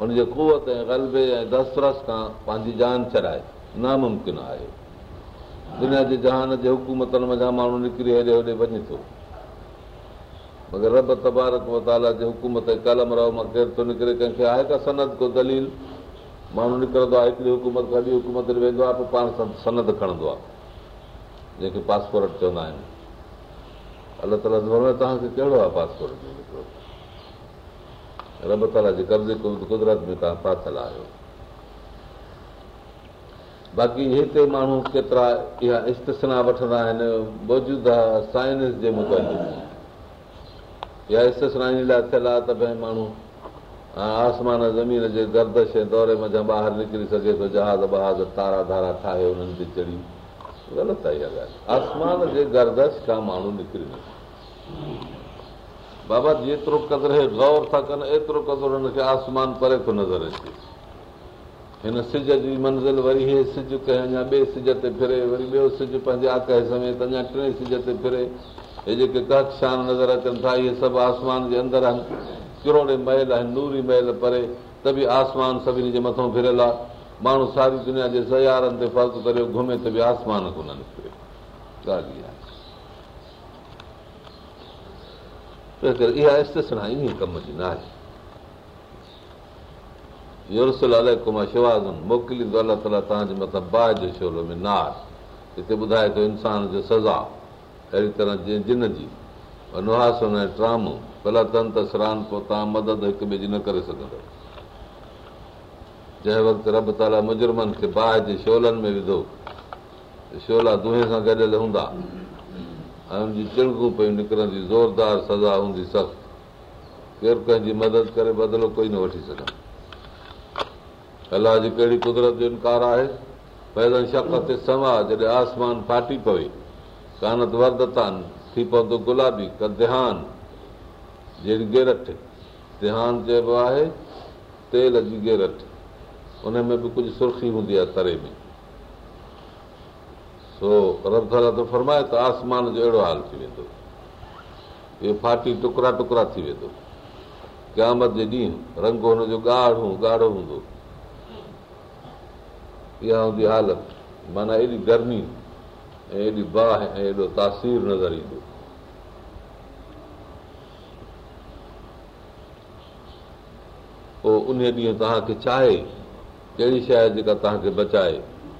हुनजे कुवत ऐं ग़लबे ऐं दस्तरस खां पंहिंजी जान छॾाए नामुमकिन आहे दुनिया जे जहान जे हुकूमतनि हुकूमत माण्हू निकिरी हेॾे होॾे वञे थो मगर रब तबारक जे हुकूमत कलम तबारतालव मां केरु थो निकिरे कंहिंखे आहे का सनत को दलील माण्हू निकिरंदो आहे हिकिड़ी हुकूमत खां ॿी हुकूमत ते वेंदो आहे पोइ पाण सां सनत खणंदो आहे जेके पासपोर्ट चवंदा आहिनि अलाह ताला तव्हांखे कहिड़ो आहे पासपोर्ट निकिरो रब ताला जे कब्ज़े कुदरत में तव्हां आहियो बाक़ी हिते माण्हू केतिरा इहा इस्तना वठंदा आहिनि मौजूदा साइंस जे मुताबिक़ इहा इस्तना इन लाइ थियल आहे त भई माण्हू आसमान ज़मीन जे गर्दश ऐं दौरे मा ॿाहिरि निकिरी सघे थो जहाज़ बहाज़ तारा धारा ठाहे हुननि ते चढ़ी ग़लति आहे इहा ॻाल्हि आसमान जे गर्दश खां माण्हू निकिरी वञे बाबा जेतिरो क़दुरु हे गौर था कनि एतिरो कदुरु हुनखे आसमान परे थो नज़र अचे हिन सिज जी मंज़िल वरी हे सिज कंहिं अञा ॿिए सिज ते फिरे वरी ॿियो सिज पंहिंजे आकाश समेत अञा टे सिज ते फिरे हे जेके गहकशान नज़र अचनि था इहे सभु आसमान जे अंदरि आहिनि किरोड़े महिल आहिनि नूरी महिल परे त बि आसमान सभिनी जे मथां फिरियल आहे माण्हू सारी दुनिया जे सयारनि ते फ़र्क़ु करे घुमे त बि आसमान कोन निकिरे ॻाल्हि इहा बाहि ॿुधाए थो इंसान जो सज़ा अहिड़ी तरह जिन जी वनुासन ऐं ट्रामो मदद हिक ॿिए जी न करे सघंदो जंहिं वक़्तु रब ताला मुजुर्मनि खे बाहि जे शोलनि में विधो शोला दुहे सां गॾियल हूंदा ऐं हुनजी चिड़कूं पयूं निकिरंदी ज़ोरदार सज़ा हूंदी सख़्तु केरु कंहिंजी मदद करे बदिलो कोई न वठी सघां अलाह जी कहिड़ी कुदरत जो इनकार आहे पैदल शक ते समा जॾहिं आसमान फाटी पवे कानत त थी पवंदो गुलाबी क ध्यान जहिड़ी गेरट ध्यान चइबो आहे तेल जी गेरट उन में बि कुझु सुर्खी हूंदी आहे तरे में सो रब ताला थो फरमाए त आसमान जो अहिड़ो हाल थी वेंदो इहो फाटी टुकड़ा टुकड़ा थी वेंदो क़यामत जे ॾींहुं रंग हुनजो ॻाढ़ो ॻाढ़ो हूंदो इहा हूंदी हालत माना एॾी गर्मी ऐं एॾी बाहि ऐं एॾो तासीर नज़र ईंदो पोइ उन ॾींहुं तव्हांखे चाहे कहिड़ी शइ जेका तव्हांखे बचाए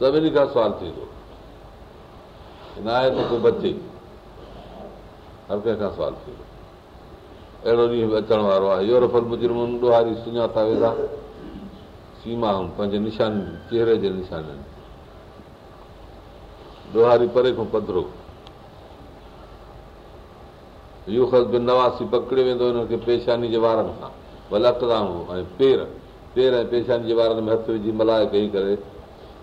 सभिनी खां सवाल थींदो न आहे त को बचे हर कंहिंखां अहिड़ो ॾींहुं बि अचण वारो आहे ॾोहारी सुञाता वेंदा सीमा पंहिंजे निशानि चेहरे जे नि ॾोहारी परे खां पधरो पधिरो बि नवासी पकड़ियो वेंदो हिनखे पेशानी जे वारनि खां भला कूं ऐं पेर पेर ऐं पेशानी जे वारनि में हथ विझी मल्हाए कई करे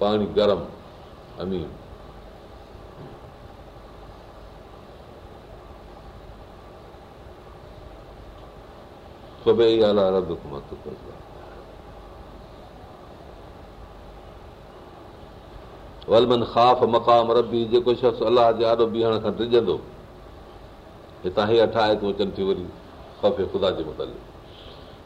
पाणी गरम अमीर सभई आला रब हुकूमत वलमन ख़ाफ़ मक़ाम रबी जेको शख़्स अलाह जे आॾो बीहण खां डिॼंदो हितां हीअ अठाए थो अचनि थियूं वरी ख़फ़े ख़ुदा जे मुताल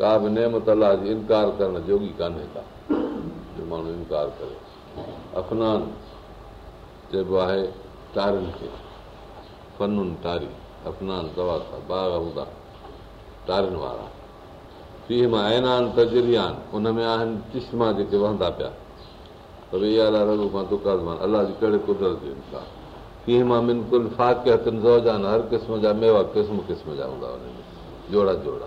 का बि नेमत अलाह जी इनकार करण जोगी कान्हे का जो माण्हू इनकार करे अफ़नान चइबो आहे तारियुनि खे फनुनि तारी अफनान था बाग हूंदा तारियुनि वारा कीअं मां ऐनान तजरियान उन में आहिनि चिश्मा जेके वहंदा पिया त भई इहा अलाह अलाए रखां अलाह जी कहिड़े कुदरत जो इनकार की मां बिल्कुलु फाकिन हर क़िस्म जा मेवा क़िस्म क़िस्म जा हूंदा जोड़ा जोड़ा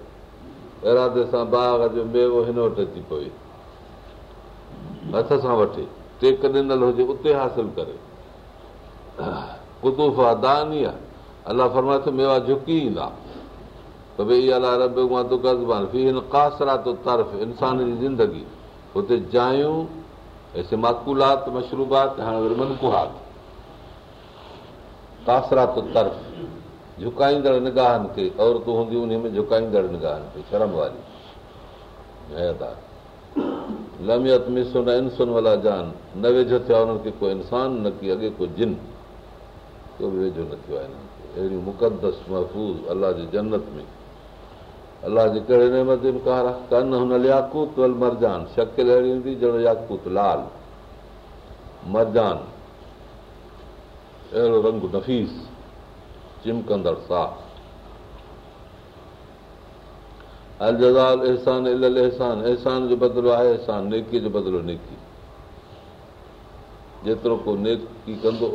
इरादे सां बाग़ जो मेवो हिन वटि अची पवे हथ सां वठे टेक ॾिनल हुजे उते हासिल करे कुतूफ़ा दानी आहे अलाह फरमाए थो मेवा झुकी ईंदा त भई इहा अलाह रब मां फी हिन कासरा तर्फ़ इंसान जी ज़िंदगी हुते जायूं माकूलात मशरूबात हाणे वरी तर्फ़ झुकाईंदड़ निगाहनि खे औरतूं हूंदियूं झुकाईंदड़ निगाहनि खे शर्म वारी सुन इन सुना जान न वेझो थिया हुननि खे को इंसान न की अॻे को जिन को बि वेझो न थियो आहे अहिड़ी मुक़दस महफ़ूज़ अलाह जी जनत में अलाह जे कहिड़ेत लाल मरजान अहिड़ो रंग नफ़ीस जेतिरो को नेकी कंदो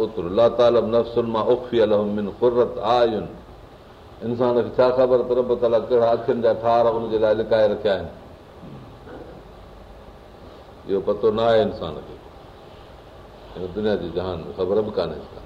छा ख़बर कहिड़ा अखियुनि जा लिकाए रखिया आहिनि इहो पतो न आहे इंसान खे दुनिया जी जहान ख़बर बि कान्हे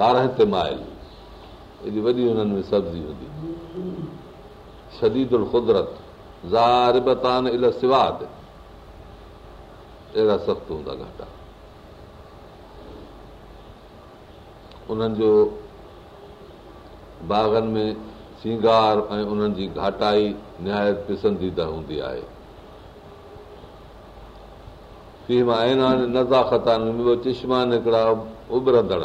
कार ते माइल वॾी सब्जी हूंदी सख़्तु हूंदा उन्हनि जो बागनि में सिंगार ऐं उन्हनि जी घाटाई निहायत पीदा नज़ा ख़तान चश्मान निकिरा उभरंदड़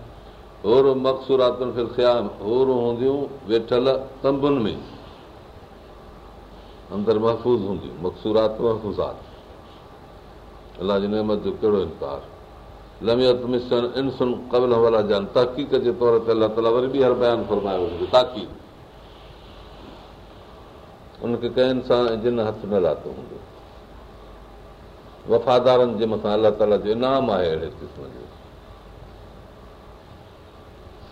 मक़सूरातुनिया महफ़ूज़ हूंदियूं मक़सूरात महफ़ूज़ात जो कहिड़ो इनकार कबल वला जान तहक़ीक़ जे तौर ते अलाह ताला वरी ताक़ी उनखे कंहिं सां जिन हथ न लातो हूंदो वफ़ादारनि जे मथां अलाह ताला जो इनाम आहे अहिड़े क़िस्म जो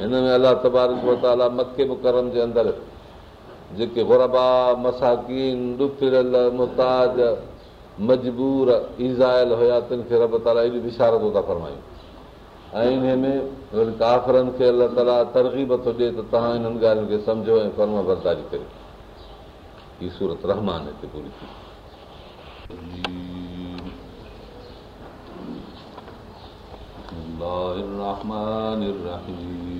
हिन में अला मजबूर ईज़ल हुया ताला एॾी इशारतूं था फरमायूं ऐं हिन काफ़रनि खे अलाह ताला तरक़ीब थो ॾिए त तव्हां हिननि ॻाल्हियुनि खे सम्झो ऐं फर्म बरदारी हीअ सूरत रहमान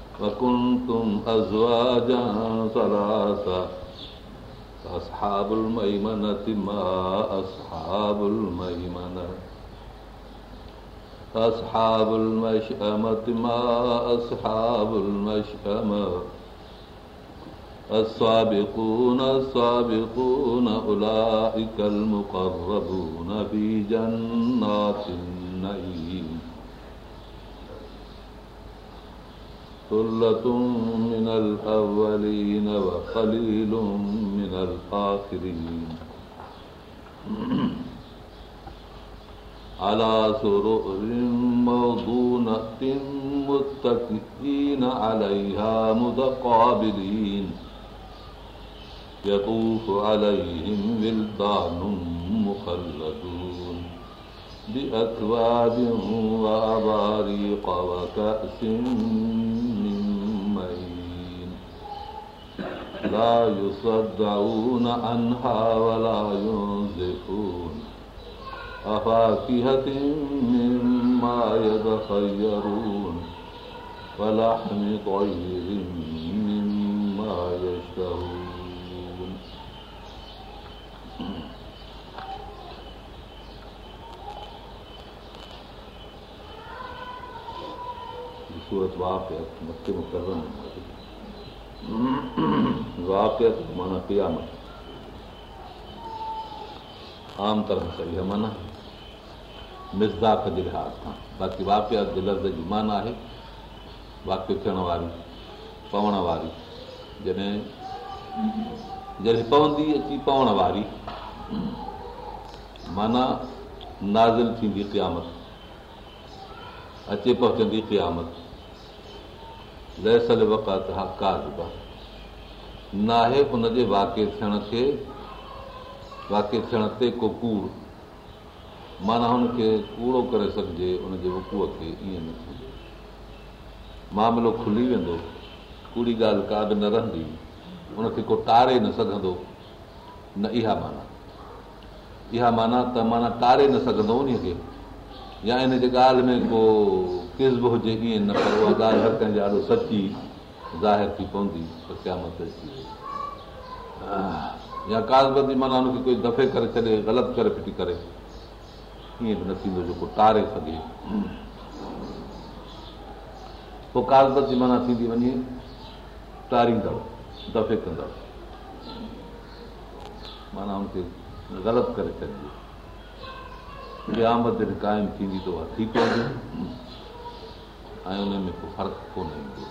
وكنتم أزواجا ثلاثة فأصحاب الميمنة ما أصحاب الميمنة أصحاب المشأمة ما أصحاب المشأمة السابقون السابقون أولئك المقربون في جنات النعيم ثلة من الأولين وقليل من الآخرين على سرؤر موضونة متكئين عليها متقابلين يطوف عليهم ولدان مخلدون بأكواب وأباريق وكأس لا يصدعون عنها ولا ينزفون أفاكهة مما يتخيرون ولحم طير مما يشتهون سورة واقعة مكة مكرمة वाक़ियत वापियान क़यामत आम तरह सां इहा माना मिज़दाक जे लिहाज़ खां बाक़ी वाक़ियात जे लफ़्ज़ जी माना आहे वाप थियण वारी पवण वारी जॾहिं जॾहिं पवंदी अची पवण वारी माना नाज़िल थींदी क़यामत अचे पहुचंदी क़यामत लहसल वकात हा कार न आहे हुनजे वाके थियण खे वाके थियण ते को कूड़ माना हुनखे कूड़ो करे सघिजे हुनजे वकूअ खे ईअं न थींदो मामिलो खुली वेंदो कूड़ी ॻाल्हि का बि न रहंदी हुनखे को टारे न सघंदो न इहा माना इहा माना त माना टारे न सघंदो उन खे या इन जे ॻाल्हि में को माना कोई दफ़े करे छॾे ग़लति करे फिटी करे ईअं बि न थींदो जेको टारे सघे पोइ काज़बती माना थींदी वञे टारींदव दफ़े कंदव माना हुनखे ग़लति करे छॾ क़ाइमु थींदी त उहा पवंदी ऐं उन में को फ़र्क़ु कोन ईंदो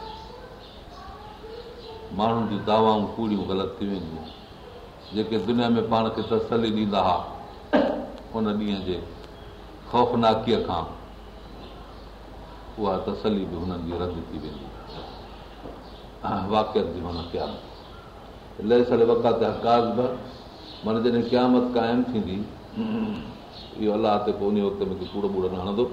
माण्हुनि जूं दावाऊं कूड़ियूं ग़लति थी वेंदियूं जेके दुनिया में पाण खे तसली ॾींदा हुआ उन ॾींहं जे ख़ौफ़नाकीअ खां उहा तसली बि हुननि जी रद्द थी वेंदी ऐं वाक़िअ बि हुन क्याम वक़्त आहे माना जॾहिं क़यामत क़ाइमु थींदी इहो अलाह ते पोइ उन वक़्त कूड़ो बूड़ो न हणंदो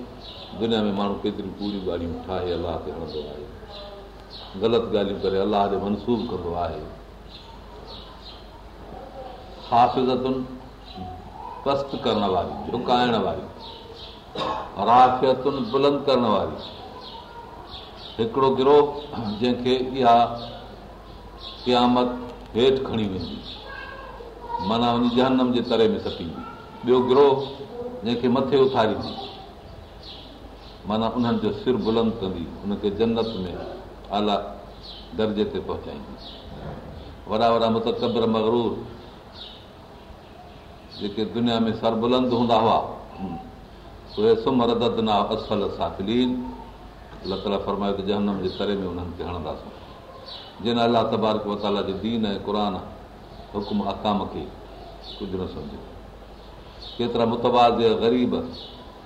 दुनिया में माण्हू केतिरियूं कूड़ियूं ॻाल्हियूं ठाहे अलाह ते कंदो आहे ग़लति ॻाल्हियूं करे अलाह ते मनसूब कंदो आहे हाफ़िज़तुनि पस्त करण वारी वारी झुकाइण राफ़ियतुनि बुलंद करण वारी हिकिड़ो गिरोह जंहिंखे इहा क़यामत हेठि खणी वेंदी माना जहनम जे तरे में सटींदी ॿियो गिरोह जंहिंखे मथे उथारींदी माना उन्हनि जो सिर बुलंद कंदी उनखे जन्नत में आला दर्जे ते पहुचाईंदी वॾा वॾा मुतबर मगरूर जेके दुनिया में सरबुलंद हूंदा हुआ उहे सुम रदत ना असल सां ताला फरमाए जहनम जे करे उन्हनि खे हणंदासीं जिन अला तबारकाल दीन ऐं क़ुर हुकुम अकाम खे कुझु न सम्झो केतिरा मुतबाद ग़रीब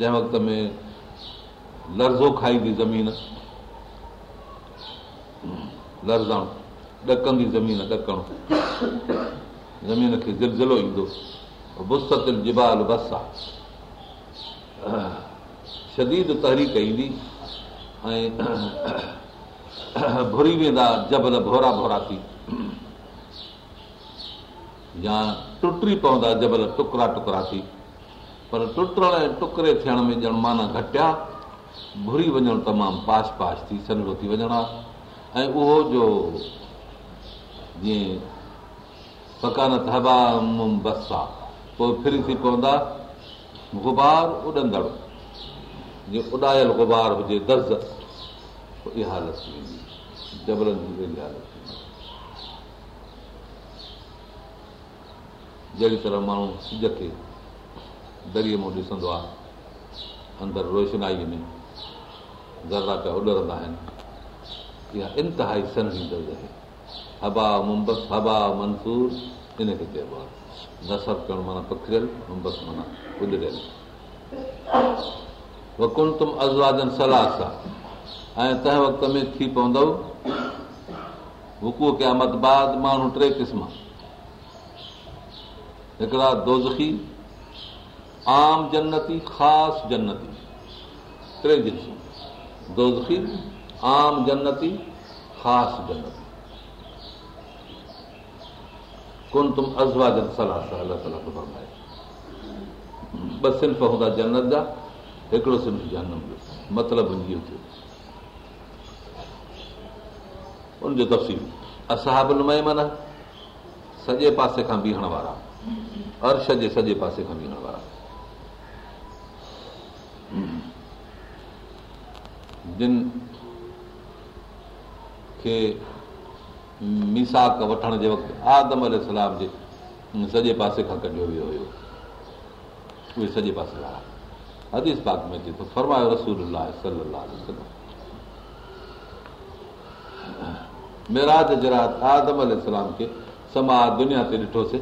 जंहिं वक़्त में लर्ज़ो खाईंदी ज़मीन लर्ज़ाण ॾकंदी ज़मीन ॾकणु ज़मीन खे ज़िलज़िलो ईंदो जिबाल बस आहे शदीद तहरीक ईंदी ऐं भुरी वेंदा जबल भोरा भोरा थी या टुटी पवंदा जबल टुकड़ा टुकड़ा थी पर टुटण ऐं टुकड़े थियण में ॼण माना घटिया घुरी वञणु तमामु पाश पाश थी सनड़ो थी वञणु आहे ऐं उहो जो जीअं फकानत हबा मुम बस आहे पोइ फिरी थी पवंदा गुबार उॾंदड़ जीअं उॾायल गुबार हुजे दर्ज़ इहा हालत थी वेंदी जबलनि जी वेंदी हालत जहिड़ी तरह माण्हू सिज खे दरीअ मूं ॾिसंदो आहे अंदरि रोशनाईअ में ज़रा पिया उॾरंदा आहिनि इहा इंतिहाई सनी जी दर्ज आहे हबा मुमस हबा मंसूर इनखे चइबो आहे नसर करणु माना पकड़ियल मुंबस माना उॾरियल तुम आज़वादनि सलाह सां ऐं तंहिं वक़्त में थी पवंदव हुकूम क़यामत बाद माण्हू टे क़िस्म हिकिड़ा दोज़खी आम जन्नती ख़ासि जन्नती टे दीसियूं दोज़खी आम जन्नती ख़ासि जन्नती कोन तुम अज़वाला अलाह ताला ख़बर आहे ॿ सिंफ़ हूंदा जन्नत जा हिकिड़ो सिंफ़ जनम जो मतिलबु इहो थियो उनजो तफ़सील असां महिमन सॼे पासे खां बीहण वारा अर्श जे सॼे पासे खां बीहण वारा जिन खे मिसाक वठण जे वक़्तु आदम अल सलाम जे सॼे पासे खां कढियो वियो हुयो उहे सॼे पासे वारा हदीस पाक में अचे थो फरमायो रसूल मेराज जे राति आदम अल सलाम खे समाज दुनिया ते ॾिठोसीं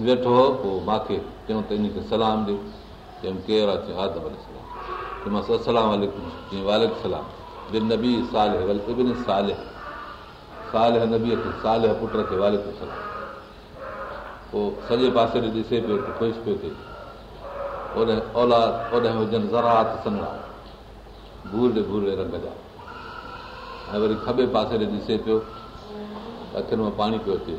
वेठो हो पोइ मूंखे चयऊं त इनखे सलाम ॾे चयमि केरु चयो मां साल साल صالح पुट खे वालिक सलाम पोइ सॼे पासे ॾे ॾिसे पियो ख़ुशि पियो थिए औलाद हुजनि ज़रात सना भूरे भूरे रंग जा ऐं वरी खबे पासे ॾे ॾिसे पियो अखियुनि मां पाणी पियो अचे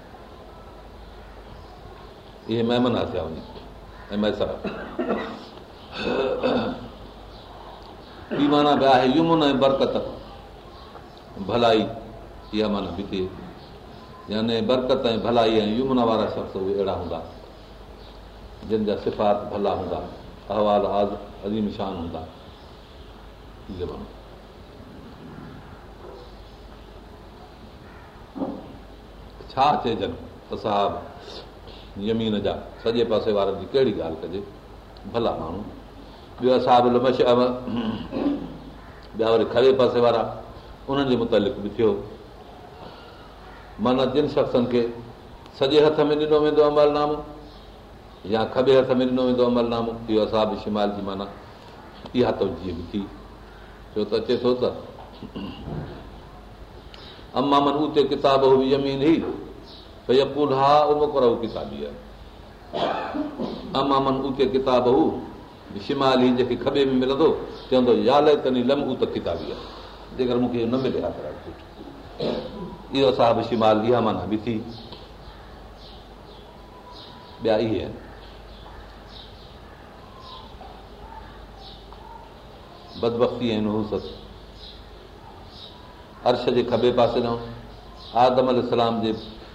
इहे महिमान थिया वञनि ऐं मैसर ॿी माना बि आहे यमुन ऐं बरकत भलाई इहा माना बि थिए याने बरकत ऐं भलाई ऐं यमुन वारा शख़्स उहे अहिड़ा हूंदा जिन जा सिफ़ात भला हूंदा अहवाल आज़ शान हूंदा छा चइजनि त असां यमीन जा सॼे पासे वारनि जी कहिड़ी ॻाल्हि कजे भला माण्हू ॿियो असां ॿिया वरी खरे पासे वारा उन्हनि जे मुतालिक़ बि थियो माना जिन शख़्सनि खे सॼे हथ में ॾिनो वेंदो अमलनामो या खॿे हथ में ॾिनो वेंदो अमलनामो इहो असां बि शिमाल जी माना इहा तवजीअ बि थी छो त अचे थो त अमामन उते किताब बि ज़मीन बि थी बदबखी आहिनि हू सभु अर्श जे खबे पासे आदम अल जे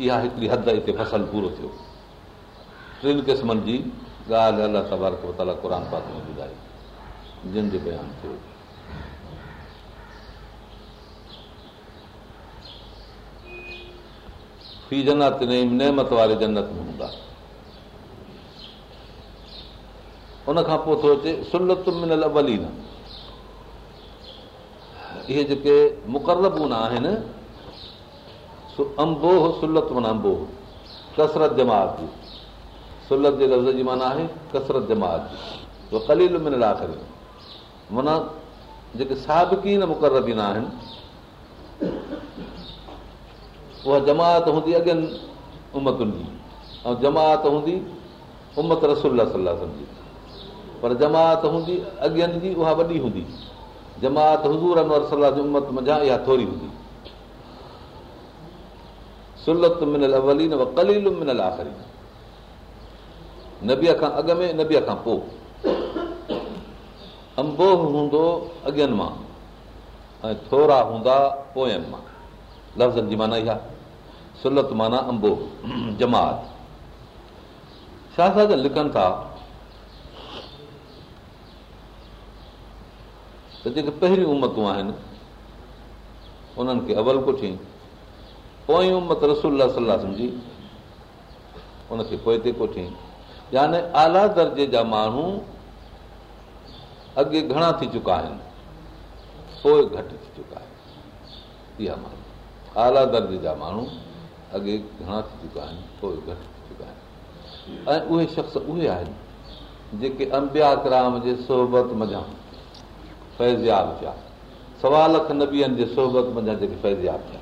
इहा हिकिड़ी हद हिते फसल पूरो थियो टिनि क़िस्मनि जी ॻाल्हि अलाह तबारक ताला क़ुर पात में ॿुधाई जिन जो बयानु थियो फी जनत नेमत वारे जन्नत में हूंदा उनखां पोइ थो अचे सुलत सुनतुन इहे जेके मुक़रबन आहिनि सु अंबोह सुलत माना अंबोह कसरत जमात जी सुलत जे लफ़्ज़ जी माना आहे कसरत जमात जी उहा कलील में न ला माना जेके साबिक़ मुक़ररबीन आहिनि उहा जमात हूंदी अॻियनि उमतुनि जी ऐं जमात हूंदी उमत रसुल सलासुनि जी पर जमात हूंदी अॻियनि जी उहा वॾी हूंदी जमात हज़ूर अनवर सलाह जी उमत मझां इहा थोरी हूंदी सुलत मिलल वली कलील मिनल आख़िरी नबीअ खां अॻु में नबीअ खां पोइ अंबोह हूंदो अॻियनि मां ऐं थोरा हूंदा पोयनि मां लफ़्ज़नि जी माना इहा सुलत माना अंबो जमात छा छा त लिखनि था त जेके पहिरियूं उमतूं आहिनि उन्हनि खे अवल कोठियूं उमत रसूल सलाह सम्झी उनखे पोइ ते याने आला दर्जे जा माण्हू अॻे घणा थी चुका आहिनि पोइ घटि थी चुका आहिनि इहा माण्हू आला दर्जे जा माण्हू अॻे घणा थी चुका आहिनि पोइ घटि थी चुका आहिनि ऐं उहे शख़्स उहे आहिनि जेके अंबिया अंबियाक्राम जे सोहबत मञा फैज़ियाब थिया सवा लख नबीअनि जे सोहबत मञा जेके फैज़ियाब थिया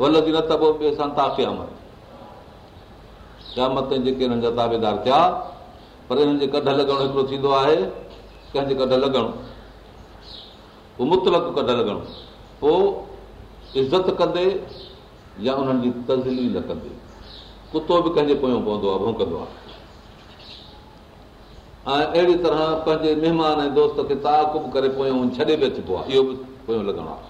वल न त पोइ पैसा ताक़ाम्या मत जेके हिननि जा ताबेदार थिया पर हिननि जे कढ लॻणु हिकिड़ो थींदो आहे कंहिंजे कढ लॻणु पोइ कढ लॻणु पोइ इज़त कंदे या उन्हनि जी तज़ली न कंदे कुतो बि कंहिंजे पोयों पवंदो आहे भूकंदो आहे ऐं अहिड़ी तरह पंहिंजे महिमान ऐं दोस्त खे ताक करे पोयो छॾे बि अचिबो आहे इहो बि पोयों लॻणो आहे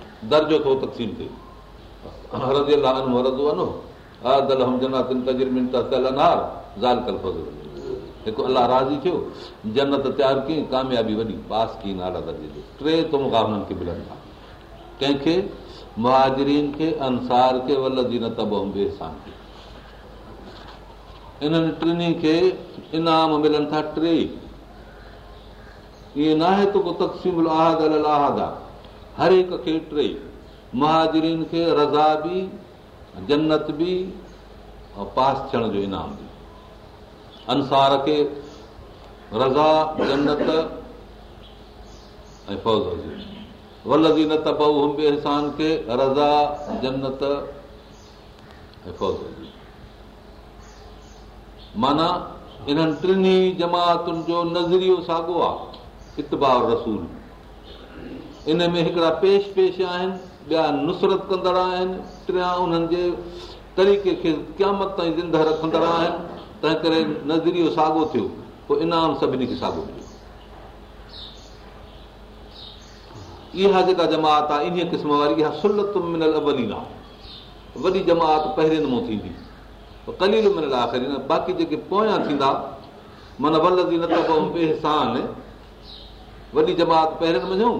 दर्जो थो तक़सीम थिए हिकु अलाह राज़ी थियो जनत तयारु कई कामयाबी वॾी पास कीन आला दर्जे जो टे थो मुक़ाम हुननि खे मिलनि था कंहिंखे महाजरीन खे अंसार खे वलदी न त बि हूंदे सां इन्हनि टिनी खे इनाम मिलनि था टे ई ईअं न आहे त को तक़सीम आहे त अलाह आहे हर हिक खे टे महाजरीन खे रज़ा बि जन्नत बि ऐं पास थियण जो इनाम बि अंसार खे रज़ा जन्नत ऐं फौज़ वलज़ी न त हुंबे इंसान खे रज़ा जन्नत ऐं फौज़ माना इन्हनि टिनी जमातुनि जो नज़रियो साॻियो आहे इतबार रसूल इन में हिकिड़ा पेश पेश आहिनि ॿिया नुसरत कंदड़ आहिनि टिया उन्हनि जे तरीक़े खे क़यामत ताईं ज़िंदह रखंदड़ आहिनि तंहिं करे नज़रियो साॻियो थियो पोइ इनाम सभिनी खे साॻियो मिलियो इहा जेका जमात आहे इन क़िस्म वारी इहा सुलत मिनल अवलीन आहे वॾी जमात पहिरें मां थींदी कलील मिनल आख़िरी न बाक़ी जेके पोयां थींदा माना न त पोइ बेहसान वॾी जमात पहिरें मञूं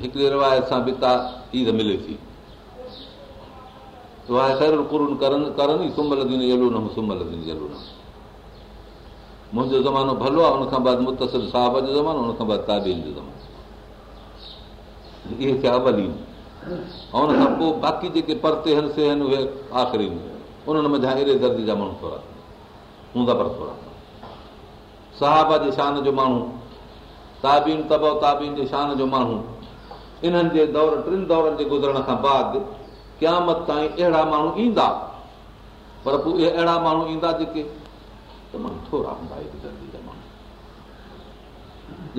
हिकिड़ी रिवायत सां बिता ईद मिले थी मुंहिंजो ज़मानो भलो आहे इहे बाक़ी जेके परते आख़िरी उन्हनि मथां दर्दी जा माण्हू थोरा हूंदा पर थोरा साहब जे शान जो माण्हू ताबीन तबो ताबीन जे शान जो माण्हू इन्हनि जे दौर टिनि दौरनि जे गुज़रण खां बाद क़यामत ताईं अहिड़ा माण्हू ईंदा पर पोइ इहे अहिड़ा माण्हू ईंदा जेके तमामु थोरा हूंदा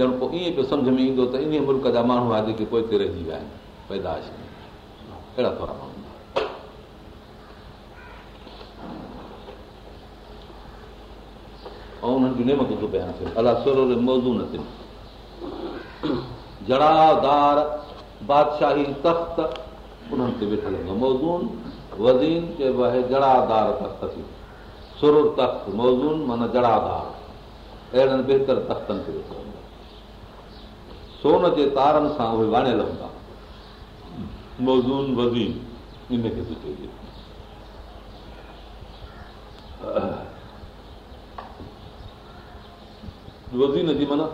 ॼण पोइ ईअं पियो सम्झ में ईंदो त इन मुल्क जा माण्हू आहे जेके पोइ रहिजी विया आहिनि पैदाश में अहिड़ा थोरा माण्हू ऐं उन्हनि जूं पिया अलाह मौज़ू न थियनि जड़ादार बादशाही तख़्त उन्हनि ते वेठल हूंदो मौज़ून वज़ीन चइबो आहे जड़ादार तख़्त थी सुर तख़्त मौज़ून माना जड़ादार अहिड़नि बहितर तख़्तनि ते वेठल हूंदा सोन जे तारनि सां उहे वाणियल हूंदा मौज़ून वज़ीन इनखे वज़ीन जी माना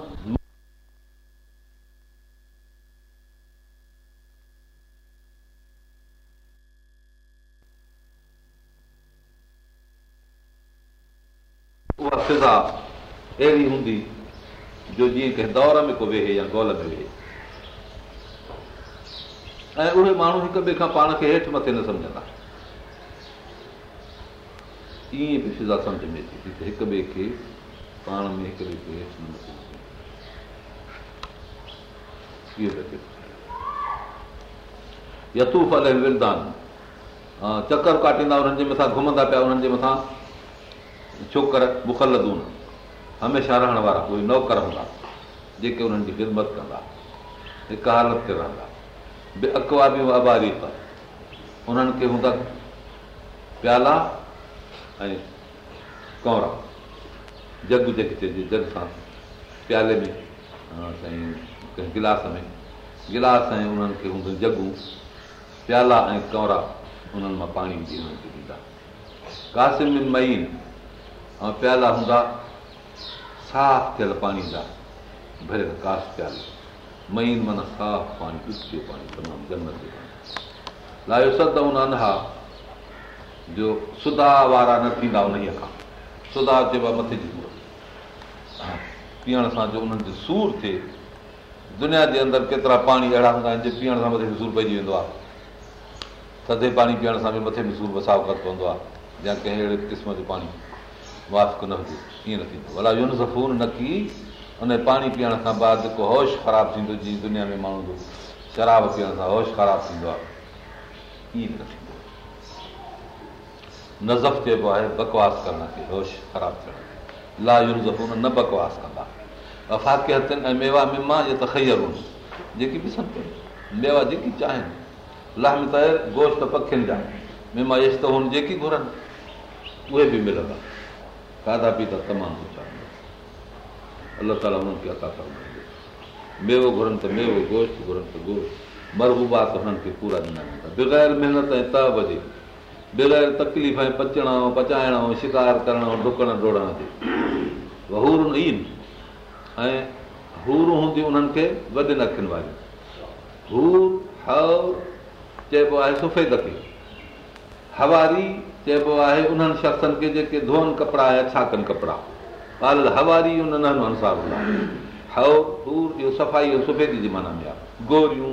जीअं कंहिं दौर में को वेहे या गोल में उहे माण्हू खां पाण खे हेठि मथे न सम्झंदा ईअं फिज़ा सम्झ में अचे विरदान चकर काटींदा उन्हनि जे मथां घुमंदा पिया उन्हनि जे मथां छोकर मुखलदूं न हमेशह रहण वारा उहे नौकर हूंदा जेके उन्हनि जी ख़िदमत कंदा हिकु हालत ते रहंदा बे अकवा बि त उन्हनि खे हूंदा प्याला ऐं कौरा जग जेके चइजे जग सां प्याले में साईं कंहिं गिलास में गिलास ऐं उन्हनि खे हूंदियूं जगूं प्याला ऐं कौरा उन्हनि मां पाणी ॾींदा कासिम में मई ऐं प्याला हूंदा साफ़ थियल पाणी जा भरियल काश प्याल मई माना साफ़ पाणी उचो पाणी तमामु जनम जो पाणी लायो सद उन अनहा जो सुधा वारा न थींदा उन्हीअ खां सुधा चइबो आहे मथे जी आहे पीअण सां जो उन्हनि जो सूर थिए दुनिया जे अंदरि केतिरा पाणी अहिड़ा हूंदा आहिनि जे पीअण सां मथे में सूरु पइजी वेंदो आहे थधे पाणी पीअण सां बि मथे में सूर वसाफ़ कर पवंदो आहे या कंहिं अहिड़े क़िस्म जो पाणी वास न हुजे कीअं न थींदो अला यून सफ़ून न की उन पाणी पीअण खां बाद जेको होश ख़राबु थींदो जीअं दुनिया में माण्हू जो शराब पीअण सां होश ख़राबु थींदो आहे ईअं न थींदो नज़फ़ चइबो आहे बकवास करण खे होश ख़राबु थियण ला यून ज़फून न बकवास कंदा वफ़ाक़ी हथनि ऐं मेवा मिमा इहे त ख़ैरूं जेकी ॾिसनि पिया मेवा जेकी चाहिनि लाह में त गोश्त पखियुनि जा मिमा यश त हुन जेकी घुरनि उहे बि मिलंदा खाधा पीता तमामु सुठा अलाह ताला हुननि खे अता फरमाईंदो मेवो घुरनि त मेवो गोश्त घुरनि त गोश्त मरबूबात हुननि खे पूरा ॾिना वेंदा बग़ैर महिनत ऐं तहब जे बग़ैर तकलीफ़ ऐं पचण ऐं पचाइण ऐं शिकार करण ऐं ॾुकण ॾोड़ण जे ऐं हूरूं हूंदियूं उन्हनि खे वॾनि अखियुनि वारियूं हूर चइबो आहे सुफ़ेद सुफ़ेदे हवारी चइबो आहे उन्हनि शख़्सनि खे जेके धोअनि कपिड़ा ऐं अछा कनि कपिड़ा इहो सफ़ाई में आहे गोरियूं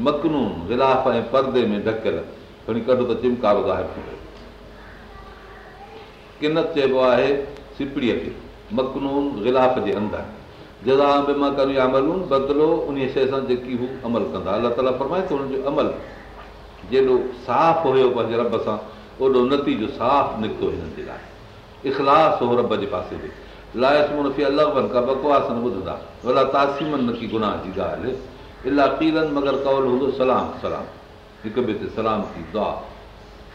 मकनून ऐं परदे में त चिमकारो किनत चइबो आहे सिपड़ीअ खे मकनून ग़िलाफ़ जे अंदरि जॾहिं बि मां कनि بدلو बदिलो उन शइ सां जेकी हू अमल कंदा अलाह ताला फरमाए جو عمل जो अमल जेॾो साफ़ु हुयो पंहिंजे रब सां ओॾो नतीजो साफ़ु निकितो हिननि जे लाइ इख़लास उहो रब जे पासे हुई लायस मुन का बकवासमनि न की गुनाह जी ॻाल्हि इलाह कील मगर कवल हूंदो सलाम सलाम हिक ॿिए ते सलाम थी दुआ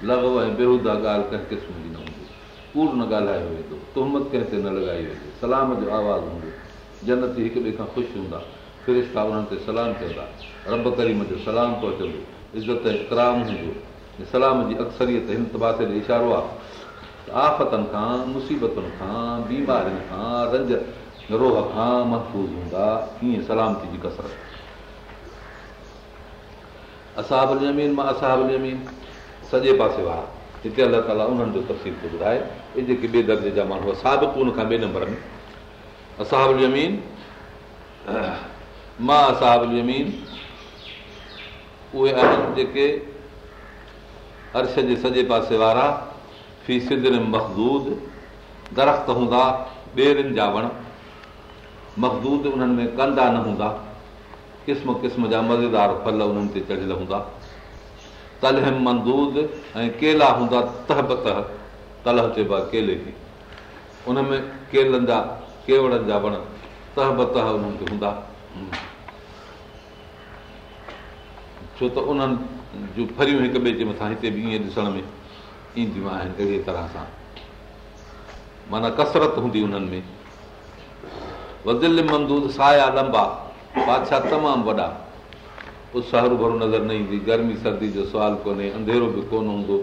लव ऐं बेरूदा ॻाल्हि कंहिं क़िस्म जी न हूंदी कूड़ न ॻाल्हायो वेंदो तुहमत कंहिं ते न लॻाई वेंदी सलाम जो आवाज़ु हूंदो जनती हिक ॿिए खां ख़ुशि हूंदा फ्रिश उन्हनि ते सलाम कंदा रब करीम जो सलाम पियो चवंदो इज़त इकराम हूंदो सलाम जी अक्सरियत हिन जो इशारो आहे आफ़तनि खां मुसीबतुनि खां बीमारियुनि खां रंज रोह खां महफ़ूज़ हूंदा ईअं सलामती जी कसरत असाब जमीन मां असाब ज़मीन सॼे पासे वारा हिते अलाह ताला उन्हनि जो तफ़सील थो ॿुधाए ऐं जेके ॿिए दर्जे जा माण्हू खां ॿिए नंबर में असाब ज़मीन मां असाब ज़मीन उहे आहिनि जेके अर्श जे सॼे पासे वारा फी सिदर मखदूद दरख़्त हूंदा ॿेरनि जा वण मखदूद उन्हनि में कंदा न हूंदा क़िस्म क़िस्म जा मज़ेदार फल उन्हनि ते चढ़ियल हूंदा तलहिम मंदूद ऐं केला हूंदा तह बतह तलह चइबो आहे केले जी उनमें केलनि जा केवड़नि जा वण तह उन्हनि हूंदा छो त उन्हनि जूं फरियूं हिक ॿिए जे मथां हिते बि ईअं ॾिसण में ईंदियूं आहिनि अहिड़ी तरह सां माना कसरत हूंदी उन्हनि में साया लंबा बादशाह तमामु वॾा उस हरू भरू नज़र न ईंदी गर्मी सर्दी जो सुवाल कोन्हे अंधेरो बि कोन हूंदो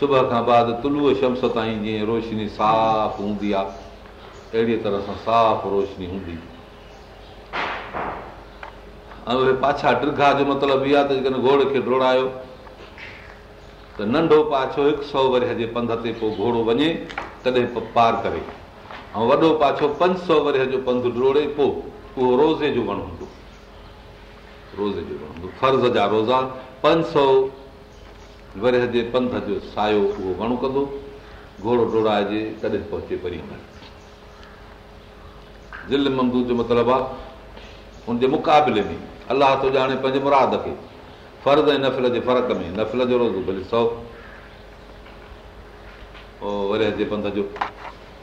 सुबुह खां बाद तुलूअ शम्स ताईं जीअं रोशनी साफ़ हूंदी आहे अहिड़ी तरह सां साफ़ रोशनी हूंदी ऐं उहे पाछा ट्रिगा जो मतिलबु इहो आहे त जेकॾहिं घोड़े खे डोड़ायो त नंढो पाछो हिकु सौ वरेह जे पंध ते पोइ घोड़ो वञे कॾहिं पार करे ऐं वॾो पाछो पंज सौ वरे जो पंधु डोड़े पोइ उहो रोज़े जो वणो हूंदो रोज़े जो हूंदो फर्ज़ जा रोज़ा पंज सौ वरह जे पंध जो सायो उहो वण कंदो घोड़ो डोड़ाइजे तॾहिं पहुचे परीहं दिल ममदूद जो मतिलबु आहे हुनजे मुक़ाबले में अलाह थो पंहिंजे मुराद खे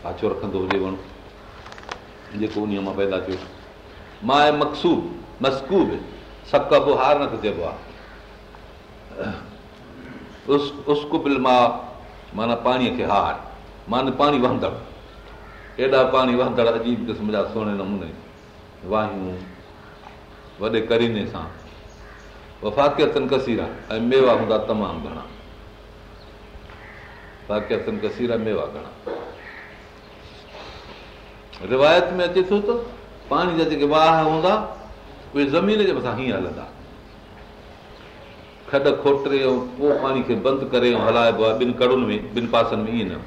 पाछो रखंदो हुजे जेको उन मां पैदा थियो मां ऐं मस्कूब सक बि हार नथो चइबो आहे पाणीअ खे हार मां पाणी वहंदड़ हेॾा पाणी वहंदड़ अजीब क़िस्म जा सुहिणे नमूने वाहियूं वॾे करीने सां वफ़ाक़तनि कसीरा ऐं मेवा हूंदा तमामु घणा फाकियातन कसीरा मेवा घणा रिवायत में अचे थो त पाणी जा जेके वाह हूंदा उहे ज़मीन जे मथां हीअं हलंदा खॾ खोटे ऐं पोइ पाणी खे बंदि करे ऐं हलाइबो आहे ॿिनि कड़ुनि में ॿिनि पासनि में ईअं न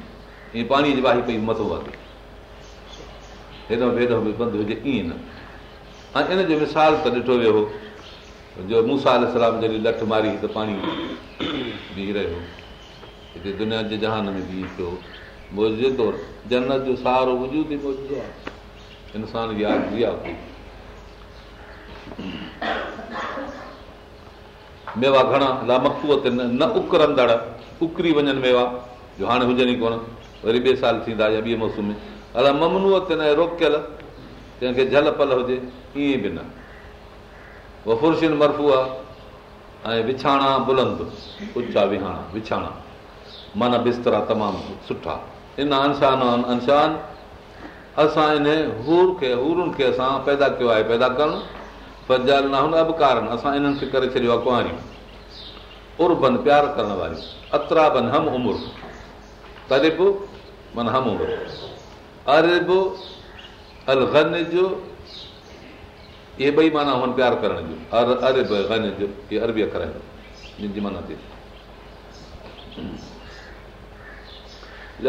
ईअं पाणीअ जी वाही पई मथो वधे हेॾो बि बंदि हुजे ईअं न ऐं इन जो मिसाल त ॾिठो वियो हो जो मूंसा जॾहिं लठ मारी त पाणी बीह रहियो हिते दुनिया जे जहान में बीह पियो मौजे जनत जो सहारो वजूद ई बि इंसान मेवा घणा लामकूअ ते न उकरंदड़ उकरी वञनि मेवा जो हाणे हुजनि ई कोन वरी ॿिए साल थींदा या ॿिए मौसम में अलाए ममनूअ रोकियल कंहिंखे झल पल हुजे ईअं बि न वफ़ुर्शिन आहे ऐं विछाणा बुलंद उचा विहाणा विछाणा मन बिस्तरा तमामु सुठा इन अनशान अनशान असां इन हूर खे हूरुनि खे असां पैदा कयो आहे पैदा करणु पर जल न हुन अब कारण असां इन्हनि खे करे छॾियो आहे कुआारियूं उर्न प्यार करण वारियूं अतरा बन हम उमुर तॾहिं माना हम उमर अरेब अल जो इहे ॿई माना हुअनि प्यारु करण जो अर गन जो इहे अरबी अख़र आहिनि जंहिंजी मना ते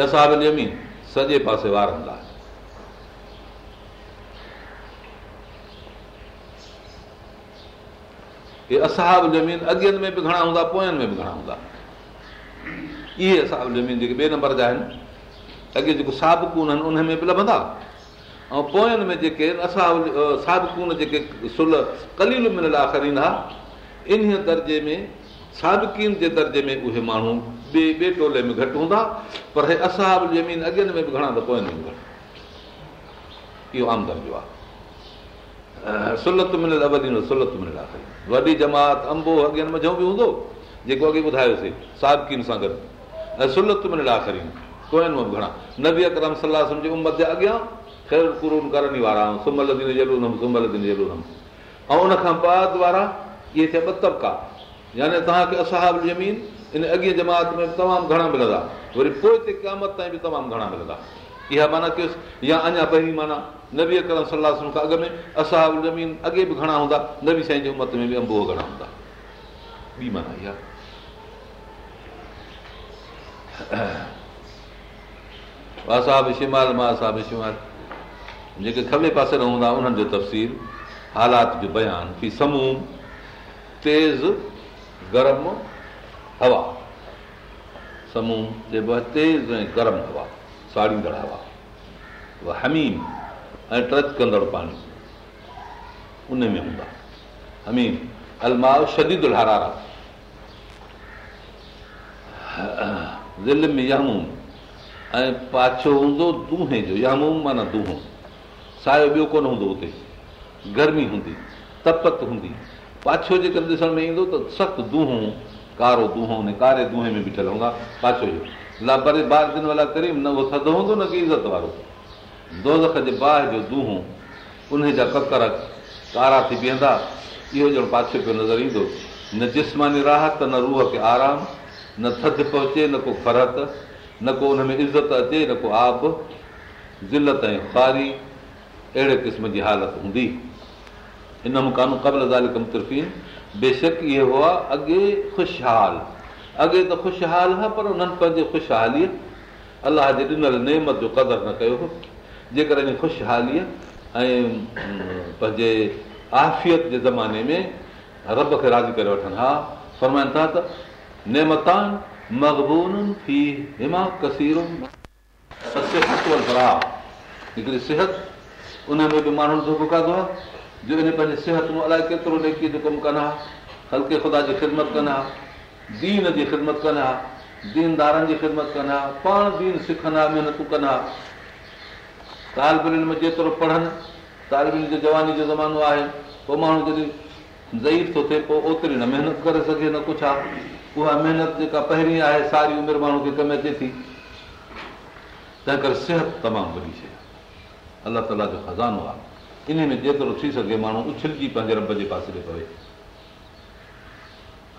असां बि ज़मीन सॼे पासे वार हूंदा इहे असहाब ज़मीन अॻियनि में बि घणा हूंदा पोयनि में बि घणा हूंदा इहे असहाब ज़मीन जेके ॿिए नंबर जा आहिनि अॻे जेको साबकून आहिनि उन में बि लभंदा ऐं पोयनि में जेके आहिनि असां साबकून जेके सुल कलील मिलियल हा इन दर्जे में साबकीन जे दर्जे में उहे माण्हू ॿिए ॿिए टोले में घटि हूंदा पर हे असाब ज़मीन अॻियनि में बि घणा त पोयनि हूंदा इहो आम दर्जो आहे सुलत मिलंदा वधींदा सुलत मिलियल खरींदा वॾी जमात अंबो अॻियनि मज़ो बि हूंदो जेको अॻे ॿुधायोसीं साबकीन सां गॾु ऐं सुलत मिलियल मिलीनि नबी बाद वारा इहे थिया ॿ तबिका यानी तव्हांखे असहाब ज़मीन इन अॻे जमात कयोसि या अञा पहिरीं माना नबी करम खां अॻु में असहाब ज़मीन अॻे बि घणा हूंदा नबी साईं जे उमत में बि अंबु घणा हूंदा सा बि शिमाल मां साहब शिमाल जेके खबे पासे न हूंदा उन्हनि जो तफ़सील हालात जो बयान फी समूम तेज़ गरम हवा समूम चइबो आहे तेज़ ऐं गरम हवा साड़ींदड़ हवा उहा हमीम ऐं ट्रच कंदड़ पाणी उन में हूंदा हमीम ज़िल में दिल ऐं पाछो हूंदो दूहे जो या मूं माना दूहो सायो ॿियो कोन हूंदो हुते गर्मी हूंदी तपत हूंदी पाछो जेकर ॾिसण में ईंदो त सख़्तु दूहो कारो दूहो हुन कारे दूहे में बीठल हूंदा पाछो जो ई ॿार दिन वाला करी न उहो थधो हूंदो न की इज़त वारो दोलख जे बाहि जो दूहो उन जा ककर कारा थी बीहंदा इहो ॼण पाछो पियो नज़र ईंदो न जिस्मानी राहत न रूह खे आरामु न थधि पहुचे न को फरहत न को उन में इज़त अचे न को आब ज़िलत ऐं ख़ारी अहिड़े क़िस्म जी हालत हूंदी हिन मुतरफ़िन बेशक इहे हुआ अॻे ख़ुशहाल अॻे त ख़ुशहाल हुआ पर उन्हनि पंहिंजे ख़ुशहालीअ अलाह जे ॾिनल नेमत जो क़दुरु न कयो हो जेकर इन ख़ुशहालीअ ऐं पंहिंजे आफ़ियत जे ज़माने में रब खे राज़ी करे वठनि हा फरमाइनि था त नेमता हिकिड़ी सिहत उन में बि माण्हू दुख कंदो आहे जो इन पंहिंजे सिहत में अलाए केतिरो जो कमु कनि हा हल्के ख़ुदा जी ख़िदमत कनि हा दीन जी ख़िदमत कनि हा दीनदारनि जी ख़िदमत कनि हा पाण दीन सिखनि हा महिनतूं कना ताल बिल में जेतिरो पढ़नि तालमल जो जवानी जो ज़मानो आहे पोइ माण्हू जॾहिं ज़ईफ़ थो थिए पोइ ओतिरी न महिनत करे सघे न कुझु आहे उहा महिनत जेका पहिरीं आहे सारी उमिरि माण्हू खे कमु अचे थी तंहिं करे सिहत तमामु वॾी शइ अलाह ताला जो ख़ज़ानो आहे इन में जेतिरो थी सघे माण्हू उछलजी पंहिंजे रब जे पासे ते पवे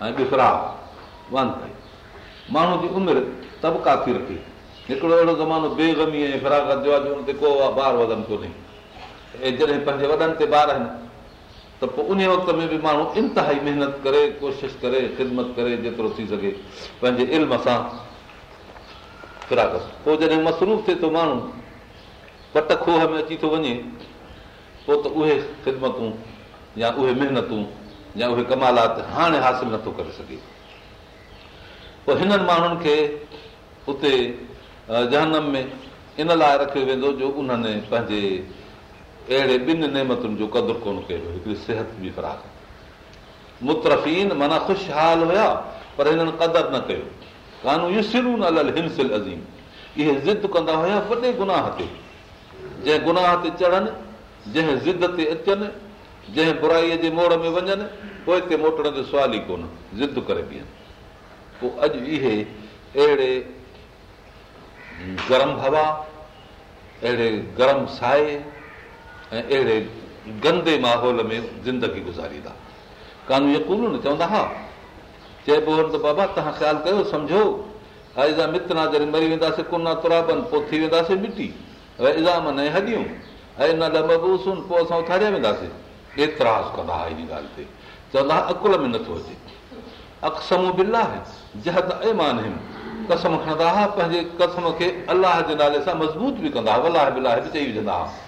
ऐं बिफरा ॿियो फिराक माण्हू जी उमिरि तबिका थी रखे हिकिड़ो अहिड़ो ज़मानो बेगमी ऐं फिराकनि जो आहे जो हुन ते को ॿार वधनि कोन्हे ऐं जॾहिं पंहिंजे वॾनि ते ॿार आहिनि त पोइ उन वक़्त में बि माण्हू इंतिहाई महिनत करे कोशिशि करे ख़िदमत करे जेतिरो थी सघे पंहिंजे इल्म सां फिराक पोइ जॾहिं मसरूफ़ थिए थो माण्हू पट खोह में अची थो वञे पोइ त उहे ख़िदमतूं या उहे महिनतूं या उहे कमालात हाणे हासिलु नथो करे सघे पोइ हिननि माण्हुनि खे उते जहनम में इन लाइ रखियो वेंदो जो उन्हनि पंहिंजे अहिड़े ॿिनि नेमतुनि जो कदुरु कोन कयो हिकिड़ी सिहत बि फराक मुतरफ़ीन माना ख़ुशहाल हुया पर हिननि कदुरु न कयो कानू हिंसिल अज़ीम इहे ज़िद कंदा हुया वॾे गुनाह ते जंहिं गुनाह ते चढ़नि जंहिं ज़िद ते अचनि जंहिं बुराईअ जे मोड़ में वञनि पोइ हिते मोटण जो सुवाल ई कोन ज़िद करे बीहनि पोइ अॼु इहे अहिड़े गरम हवा अहिड़े गरम साए ऐं अहिड़े गंदे माहौल में ज़िंदगी गुज़ारींदा कानू यन चवंदा हा चइबो त बाबा तव्हां ख़्यालु कयो सम्झो ऐं जा मित्रा जॾहिं मरी वेंदासीं कुना तुराबनि पोइ थी वेंदासीं मिटी ऐं इज़ाम न हॾियूं ऐं न लबूस पोइ असां उथारिया वेंदासीं एतिरा कंदा हा हिन ॻाल्हि ते चवंदा हुआ अकुल में नथो अचे असम बिला जह त ऐमान कसम खणंदा हुआ पंहिंजे कसम खे अलाह जे नाले सां मज़बूत बि कंदा हुआ अलाह बिलाह बि चई विझंदा हुआ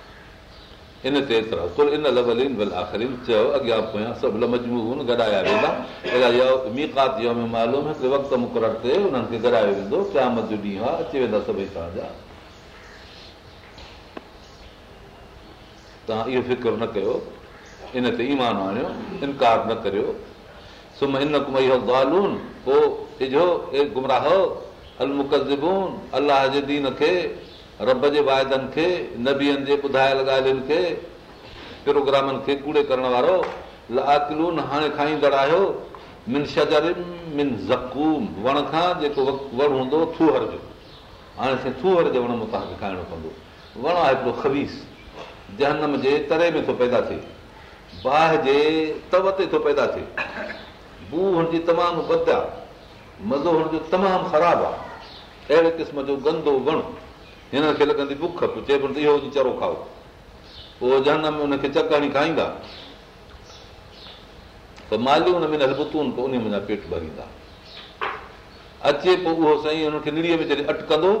तव्हां इहो फिक्र न कयो इन ते ईमान आणियो इनकार न करियो अलाह जे दीन खे रब जे वाइदनि खे नबीअनि जे ॿुधायल ॻाल्हियुनि खे प्रोग्रामनि खे कूड़े करण वारो लाकलून हाणे खाईंदड़ आहियो मिन शजरिम मिन ज़कूम वण खां जेको वण हूंदो थूहर जो हाणे साईं थूहर जे वण में तव्हांखे खाइणो पवंदो वण आहे हिकिड़ो ख़बीस जहनम जे तरे में थो पैदा थिए बाहि जे तव ते थो पैदा थिए बू हुनजी तमामु बद आहे मज़ो हुनजो तमामु ख़राबु आहे अहिड़े क़िस्म जो गंदो वणु हिनखे लॻंदी बुख चए इहो चरो खाओ पोइ जनम उनखे चक हणी खाईंदा त मालियूं उन में हलबुतूं पोइ उन मुंहिंजा पेट भरींदा अचे पोइ उहो साईं निड़ीअ में जॾहिं अटकंदो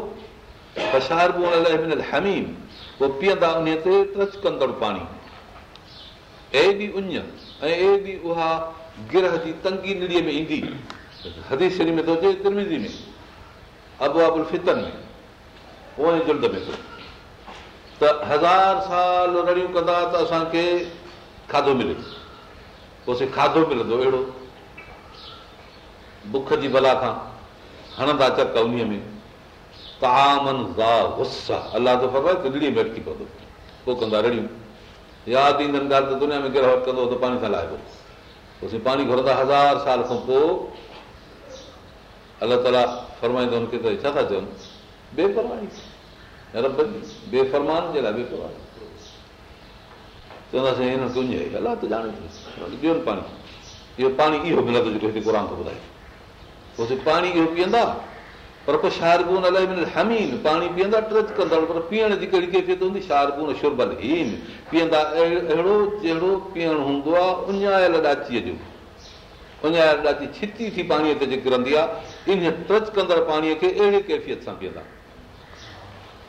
शहर हमीम पोइ पीअंदा उन ते पाणी उञ ऐं हदीशरी थो अचे फितन में उहो ई जुल्द में त हज़ार साल रड़ियूं कंदा त असांखे खाधो मिले पोइ से खाधो मिलंदो अहिड़ो बुख जी भला खां हणंदा चक उन में तामन ज़ा अलाह में अटकी पवंदो पोइ कंदा रड़ियूं यादि ईंदा ॻाल्हि त दुनिया में गिरावट कंदो त पाणी सां लाहिबो पोइ पाणी घुरंदा हज़ार साल खां पोइ अलाह ताला फरमाईंदो हुनखे त छा था चवनि बेफ़रमानी बेफ़रमान जे लाइ बेफरानी चवंदासीं हिन त ॼाणे ॾियो पाणी इहो पाणी इहो मिलंदो जेको हिते क़ुर ॿुधाए ॿुधाई पाणी इहो पीअंदा पर पोइ शारगुन अलाए मिल हमीन पाणी पीअंदा ट्रच कंदड़ पर पीअण जी कहिड़ी कैफ़ियत हूंदी शारगुन शुरबल हीन पीअंदा अहिड़ो जहिड़ो पीअणु हूंदो आहे उञायल ॾाचीअ जो उञायल ॾाची छिती थी पाणीअ ते जेकिरंदी आहे इन ट्रच कंदड़ पाणीअ खे अहिड़े कैफ़ियत सां पीअंदा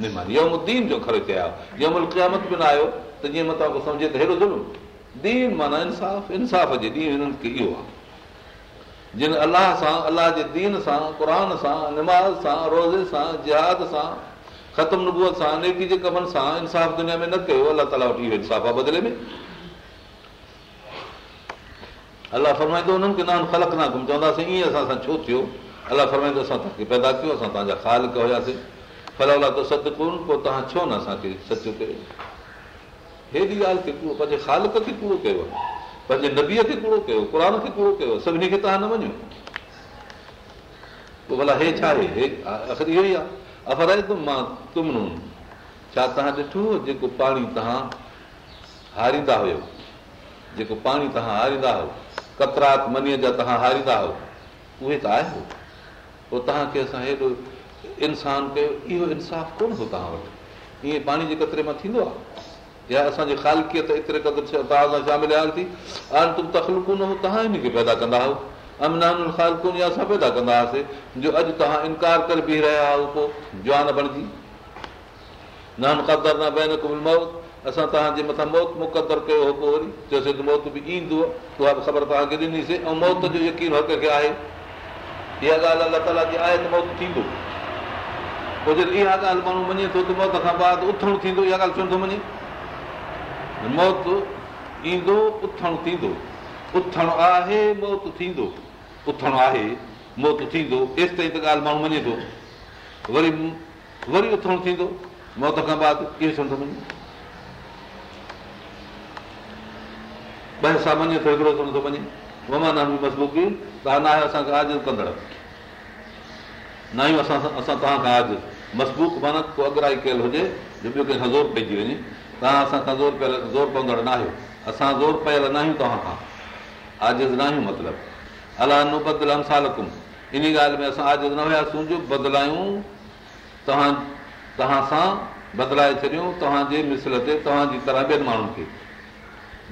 दीन जो ख़र्च चया जंहिं क़यामत बि न आयो त जीअं मां तव्हांखे सम्झे त हेॾो दीन माना इंसाफ़ इंसाफ़ जे ॾींहुं हिननि खे इहो आहे जिन अलाह सां अलाह जे दीन सां क़रान सां निमाज़ सां रोज़े सां जिहाद सां ख़तमु सां नेकी जे कमनि सां इंसाफ़ दुनिया में न कयो अलाह ताला वटि इहो इंसाफ़ आहे बदिले में अलाह फरमाईंदो हुननि खे न ख़लनाकुम चवंदासीं ईअं असां सां छो थियो अलाह फरमाईंदो असां तव्हांखे पैदा कयो असां तव्हांजा ख़्यालु हुयासीं फलौला त सत कोन पोइ तव्हां छो न असांखे सच कयो हेॾी ॻाल्हि खे कूड़ो पंहिंजे ख़ालक खे कूड़ो कयो पंहिंजे नबीअ खे कूड़ो कयो क़ुर खे कूड़ो कयो सभिनी खे तव्हां न वञो पोइ भला हे छा आहे इहो ई आहे अख़र आहे मां तुम न छा तव्हां ॾिठो जेको पाणी तव्हां हारींदा हुयो जेको पाणी तव्हां हारींदा हुओ कतरात मनीअ जा तव्हां हारींदा हुओ उहे त आहे पोइ तव्हांखे असां हेॾो इंसान कयो इहो इंसाफ़ु कोन हो तव्हां वटि ईअं पाणी जे क़तिरे मां थींदो आहे या असांजी ख़ालकियत एतिरे क़दुरु तव्हां सां शामिल थी छा मिली तखलकून हो तव्हां हिन खे पैदा कंदा हुओ अमनान ख़ालकून या असां पैदा कंदा हुआसीं जो अॼु तव्हां इनकार करे बीह रहिया आहियो पोइ जवान बणिजी न कदर मौत असां तव्हांजे मथां मौत मुक़दर कयो हो पोइ वरी चयोसीं त मौत बि ईंदो उहा बि ख़बर तव्हांखे ॾिनीसीं ऐं मौत जो यकीन हक़ खे आहे इहा ॻाल्हि अलाह ताला जी आहे त मौत थींदो पोइ जे इहा ॻाल्हि माण्हू मञे थो त मौत खां बाद उथणु थींदो इहा ॻाल्हि थो मञे मौत ईंदो उथणु थींदो उथणु आहे मौत थींदो उथणु आहे मौत थींदो तेसि ताईं त ॻाल्हि माण्हू मञे थो वरी वरी उथणु थींदो मौत खां बाद इहो थो मञे पैसा मञे थो हिकिड़ो मञे ममान बि रमानूबी तव्हां न आहियो असांखे आज कंदड़ न आहियूं असां असां तव्हांखां आज़ मज़बूत मानत को अॻ्राई कयल हुजे जो ॿियो कंहिंखां ज़ोर पइजी वञे तव्हां असां ज़ोर पियल ज़ोर पवंदड़ न आहियो असां ज़ोर पयल न आहियूं तव्हां खां आज़िज़ न आहियूं मतिलबु अला न बदिल अंसाल इन ॻाल्हि में असां आज़िज़ न हुयासीं जो बदिलायूं तव्हां तव्हां सां बदिलाए छॾियूं तव्हांजे मिसल ते तव्हांजी तरह ॿियनि माण्हुनि खे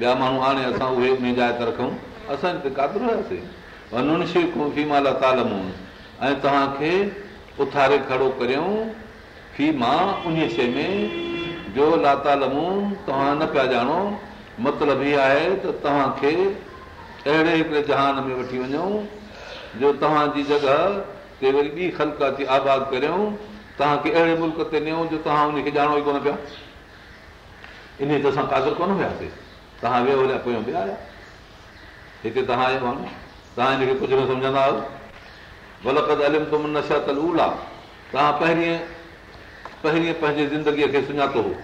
ॿिया माण्हू हाणे असां उहे मिजाइ त रखूं असां कादर हुयासीं तालम ऐं तव्हांखे उथारे खड़ो करियूं फी मां उन शइ में जो लातालमू तव्हां न पिया ॼाणो मतिलबु हीअ आहे त तव्हांखे अहिड़े हिकिड़े जहान में वठी वञूं जो तव्हांजी जॻह ते वरी ॿी ख़ल्का थी आबाद करियूं तव्हांखे अहिड़े मुल्क ते ॾियूं जो तव्हां उनखे ॼाणो ई कोन पिया इन ते असां क़ादर कोन हुआसीं तव्हां वियो विहो ॿिया हिते तव्हां आयो न तव्हां हिनखे कुझु न सम्झंदा आहियो तुम भला तव्हां पहिरीं पहिरीं पंहिंजी ज़िंदगीअ खे सुञातो हो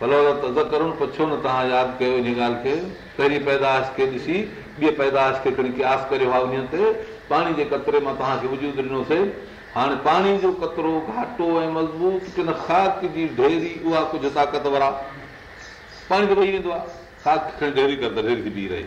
भलो करूं पोइ छो न तव्हां यादि कयो इन ॻाल्हि खे पहिरीं पैदाश खे ॾिसी ॿिए पैदाश खे खणी क्यास करियो उन ते पाणी जे कतिरे मां तव्हांखे वजूद ॾिनोसीं हाणे पाणी जो कतिरो घाटो ऐं मज़बूत ख़ाक जी ढेरी उहा कुझु ताक़तवर आहे पाणी त बीही वेंदो आहे ख़ाक खणी ढेरी ढेरी रहे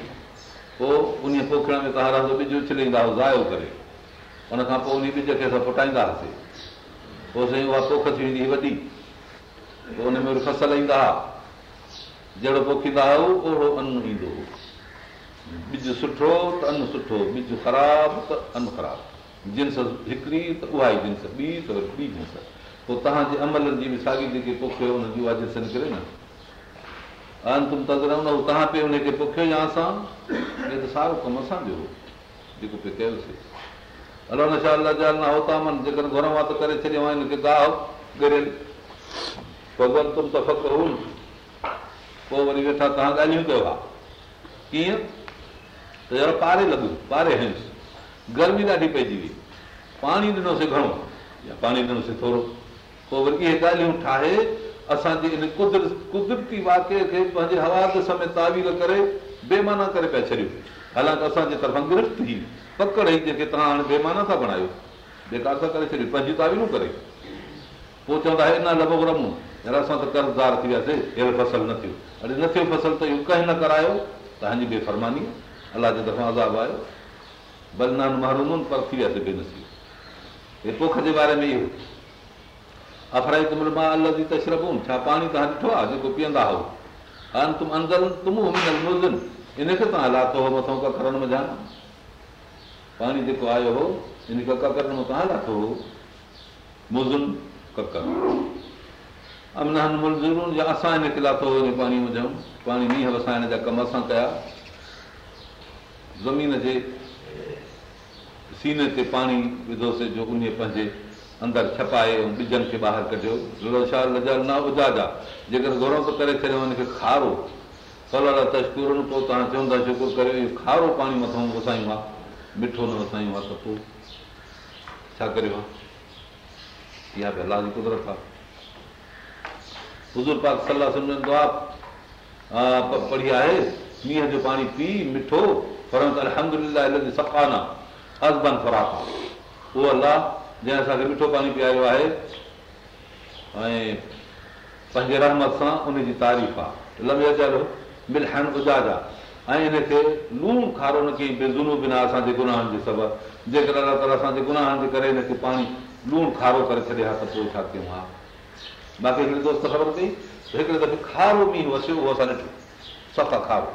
पोइ उन पोखण में तव्हां रहंदो ॿिज उछलींदा हुआ ज़ायो करे उनखां पोइ उन ॿिज खे असां पुटाईंदा हुआसीं पोइ साईं उहा पोख थी वेंदी हुई वॾी पोइ उन में फसल ईंदा हुआ जहिड़ो पोखींदा हुआ ओहिड़ो अनु ईंदो हुओ ॿिज सुठो त अनु सुठो ॿिज ख़राब त अनु ख़राब जिन्स हिकिड़ी त उहा ई जिन्स ॿी त वरी ॿी जिन्स पोइ तव्हांजे अमलनि जी बि साॻी जेकी पोखियो उनजी उहा जिन्स निकिरे न तव्हां हुनखे पोखियो या असां त सारो कमु असांजो हो जेको पियो कयोसीं न घर मां त करे छॾियो आहे हिनखे गाहु भॻवानु त फ़कुरु हुन पोइ वरी वेठा तव्हां ॻाल्हियूं कयो हा कीअं त यार पारे लॻो पारे हयुसि गर्मी ॾाढी पइजी वई पाणी ॾिनोसीं घणो या पाणी ॾिनोसीं थोरो पोइ वरी इहे ॻाल्हियूं ठाहे असांजी इन कुदरत कुदिरती वाके खे पंहिंजे हवा तावीर करे बेमाना करे पिया छॾियूं हालांकि असांजे तरफ़ां गिरफ़्त थी ई जेके तव्हां हाणे बेमाना था बणायो जेका असां करे छॾियूं पंहिंजी तावीरूं करे पोइ चवंदा लभोब रमूं यार कर्ज़दार थी वियासीं अहिड़ो फसल न थियो अॼु न थियो फसल त इहो कंहिं न करायो तव्हांजी बेफ़रमानी अलाह जे दफ़ा अज़ाब आयो बलनान महरूम पर थी वियासीं बेनसीब हे पोख जे बारे में इहो अफराई तुमल मां अलॻि तशरफ हुअमि छा पाणी तव्हां ॾिठो आहे जेको पीअंदा हो हुओ इनखे तव्हां लाथो हो मथां ककरनि जान पाणी जेको आयो हो इन इनखे में तव्हां लाथो हो मुज़ुन ककर अमन मु लाथो हो पाणी विझूं पाणी मींहं वसाइण जा कम असां कया ज़मीन जे सीने ते पाणी विधोसीं जो उन पंहिंजे अंदरि छपाए ऐं ॿिजनि खे ॿाहिरि कढियो न उजाज आहे जेकॾहिं करे छॾियो हुनखे खारो तव्हां चवंदा शुकुर करियो इहो खारो पाणी मथां वसायूं मिठो न वसायूं त पोइ छा करे इहा बि ला जी कुदरत आहे मींहं जो पाणी पी मिठो पर हमद लफ़ाना आहे उहो जंहिं असांखे मिठो पाणी पीआरियो आहे ऐं पंहिंजे रहमत सां उनजी तारीफ़ आहे लवेचल मिलाइण उजाज आहे ऐं हिनखे लूण खारो न कई बेज़ुनू बिना असांजे गुनाहनि जे सबबु जेकर अलाह ताला असांजे गुनाहनि जे करे हिनखे पाणी लूणु खारो करे छॾे हा त पोइ छा कयूं हा बाक़ी हिकिड़े दोस्त ख़बर पई हिकिड़े दफ़े खारो मींहुं वसियो उहो असां ॾिठो सफ़ा खारो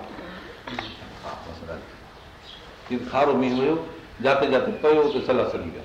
खारो मींहुं हुयो जिते जिते पियो उते सलाह सॼी विया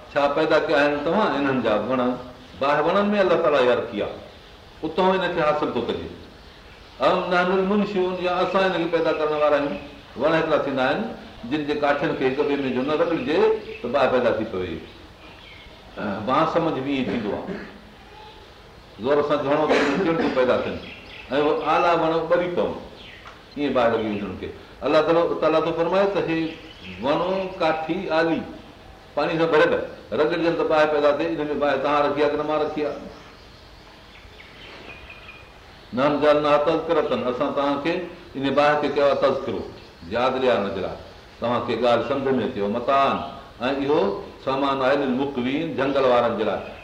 छा पैदा कया आहिनि तव्हां इन्हनि जा वण बाहि वणनि में अलाह ताला यार किया उतां हासिलु थो कजे या असां हिनखे पैदा करण वारा आहियूं वण हेतिरा थींदा आहिनि जिन जे काठियुनि खे हिक ॿिए में जो न रगड़जे त बाहि पैदा थी पई बां सम्झ बि ईअं थींदो आहे ज़ोर सां घणो पैदा थियनि ऐं उहो आला वण ॿरी पवनि ईअं बाहि लॻी वई खे अलाह ताला थो फरमाए त हे वण काठी आली पाणी सां भरियल रगड़जनि त बाहि पैदा थिए जो बाहि तव्हां रखी आहे की न मां रखी आहे न तस्करा अथनि असां तव्हांखे इन बाहि खे कयो आहे तस्किरो यादि ॾियारण जे लाइ तव्हांखे ॻाल्हि सम्झ में अचे मतान ऐं इहो सामान आहे मुकवीन झंगल वारनि जे लाइ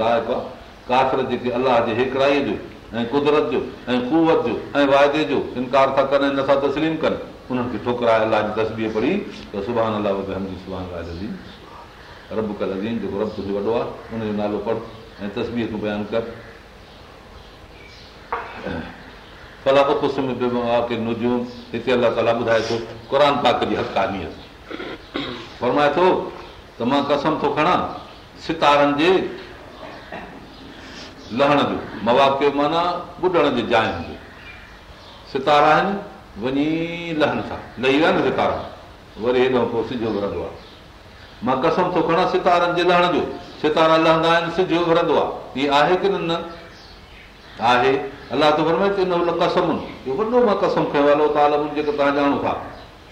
आहे काफ़िर जेके अलाह जे हेकराई जो ऐं कुदरत जो ऐं कुवत जो ऐं वाइदे जो इनकार था कनि ऐं नथा तस्लीम कनि उन्हनि खे ठोकराए अलाह जी तस्बी पढ़ी सुभाणे रब तुंहिंजो वॾो आहे नालो पढ़ ऐं थो क़ुर फरमाए थो त मां कसम थो खणा सितारनि जे लहण जो मवाक माना ॿुॾण जे जाइ जो सितारा आहिनि वञी लहनि सां लही विया आहिनि सितारा वरी हेॾो पोइ सिजो विरंदो आहे मां कसम थो खणा सितारनि जे लहण जो सितारा लहंदा आहिनि सिजो घरंदो आहे तीअं आहे की न न आहे अलाह त कसम वॾो मां कसम खयो आहे अलो ताल जेको तव्हां ॼाणो था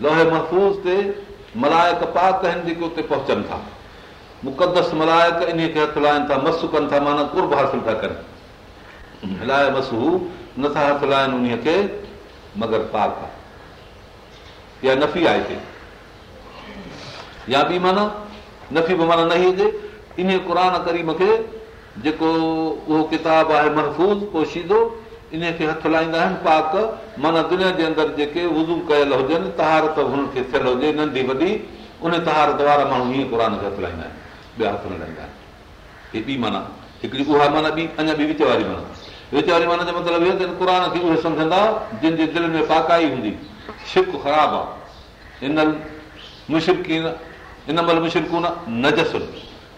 महफ़ूज़ पहुचनि था मुक़दस माना कुर्ब हासिल था कनि खे मगर पाक आहे या नफ़ी आहे हिते नफ़ी बि माना न ई हुजे इन क़ुर करीम खे जेको उहो किताबु आहे महफ़ूज़ पोशीदो इन खे हथ लाहींदा आहिनि पाक माना दुनिया जे अंदरि जेके वज़ू कयल हुजनि तहारत हुननि खे थियल हुजे नंढी वॾी उन तहारत वारा माण्हू हीअं क़ुर खे हथ लाहींदा आहिनि ॿिया हथ न लाहींदा आहिनि हीअ ॿी माना हिकिड़ी उहा माना ॿी अञा ॿी विच वारी माना विच वारी माना जो मतिलबु इहो क़ुर खे उहे सम्झंदा जिन जे दिलि में पाकाई हूंदी शिक ख़राबु आहे इन मुशिक़ इन महिल मुशिक़ु न जुल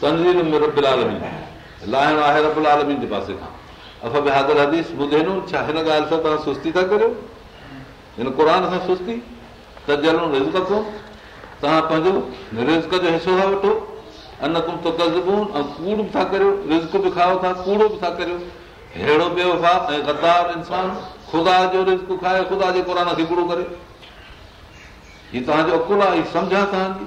तनज़ीर में रबिल आलमी लाहिणो आहे रबिल आलमी जे पासे खां अफ़ बि हाज़िर हदीस ॿुधे न छा हिन ॻाल्हि सां तव्हां सुस्ती था करियो हिन क़ुर सां सुस्ती त जलो रिज़ रखो तव्हां पंहिंजो रिज़ जो हिसो था वठो अन तूं तकज़बून ऐं कूड़ बि था तव्हांजो आहे सम्झां तव्हांजी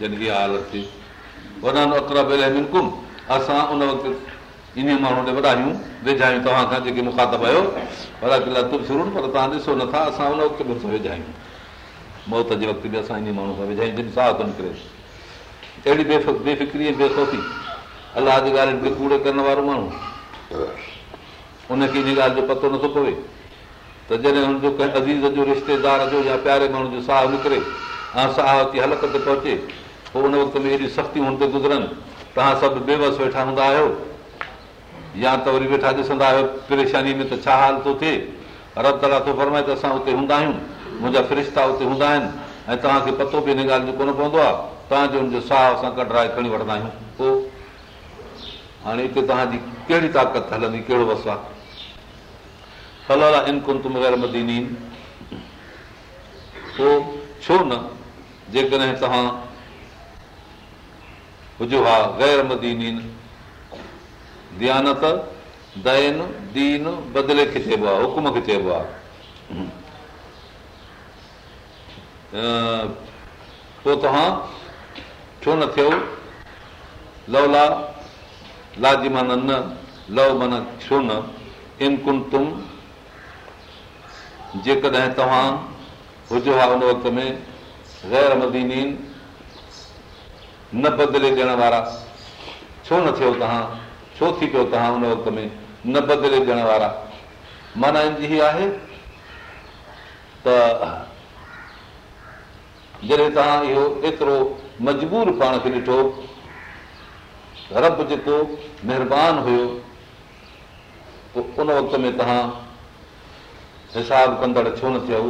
जॾहिं इहा हालत थी वॾा ओतिरा असां उन वक़्तु इन माण्हू ॾे वॾा आहियूं तव्हां खां जेके मुखातब आहियो वॾा किला तुर मुखात पर तव्हां ॾिसो नथा असां उन वक़्तु बि वेझायूं मौत जे वक़्त बि असां इन माण्हू सां वेझायूं जिन साह थो निकिरे अहिड़ी बेफ बेफ़िक्री ऐं थो अलाह जी ॻाल्हियुनि खे कूड़े करण वारो माण्हू उनखे इन ॻाल्हि जो पतो नथो पवे त जॾहिं हुनजो कंहिं अज़ीज़ जो रिश्तेदार जो या प्यारे माण्हू जो साहु निकिरे ऐं साह थी हलक ते पहुचे पोइ उन वक़्त में हेॾियूं सख़्तियूं हुन ते गुज़रनि तव्हां सभु बेबस वेठा हूंदा आहियो या त वरी वेठा ॾिसंदा आहियो परेशानी में त छा हाल थो थिए रब थो फरमाए त असां हूंदा आहियूं मुंहिंजा फरिश्ता हुते हूंदा आहिनि ऐं तव्हांखे पतो बि हिन ॻाल्हि जो कोन पवंदो आहे तव्हांजो हुनजो साहु कढ़ाए खणी वठंदा आहियूं पोइ हाणे हिते तव्हांजी कहिड़ी ताक़त हलंदी कहिड़ो बस आहे आहे तुम वग़ैरह मदीनी पोइ छो न जेकॾहिं तव्हां हुजो हा ग़ैर मदीनीन दयानत दयन दीन बदिले खे चइबो आहे हुकुम खे चइबो आहे पोइ तव्हां छो न थियो लव ला लाजी माना न लव माना छो न इनकुन तुम जेकॾहिं तव्हां हुजो हा उन वक़्त में ग़ैर मदीनीन न बदिले ॾियण वारा छो न थियो तव्हां छो थी पियो तव्हां हुन वक़्त में न बदिले ॾियण वारा माना हिन जी हीअ आहे त जॾहिं तव्हां इहो एतिरो मजबूर पाण खे ॾिठो रब जेको महिरबान हुयो पोइ उन वक़्त में तव्हां हिसाब कंदड़ छो न थियो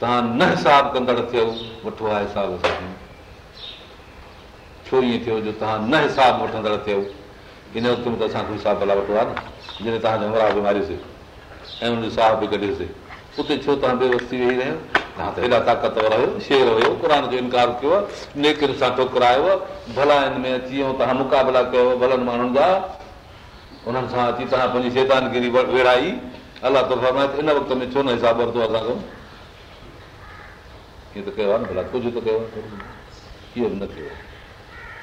तव्हां न हिसाब कंदड़ थियो वठो आहे हिसाब सां छो ईअं थियो जो तव्हां न हिसाब वठंदड़ थियो इन वक़्त में त असां कोई हिसाब भला वठो आहे न जॾहिं तव्हांजो मरा बि मारियोसीं ऐं हुनजो साहु बि कढियोसीं उते छो त बेबस्ती वेही रहियो तव्हां त हेॾा ताक़तवर हुयो शेर हुयो जो इनकार कयो आहे नेकिन सां टोकर आयो भला में अची वियो तव्हां मुकाबिला भलनि माण्हुनि जा उन्हनि सां अची तव्हां पंहिंजी शैतानगिरी वेड़ाई अला तो इन वक़्त में छो न हिसाबु वरितो आहे न भला कुझु त कयो आहे कीअं बि न कयो आहे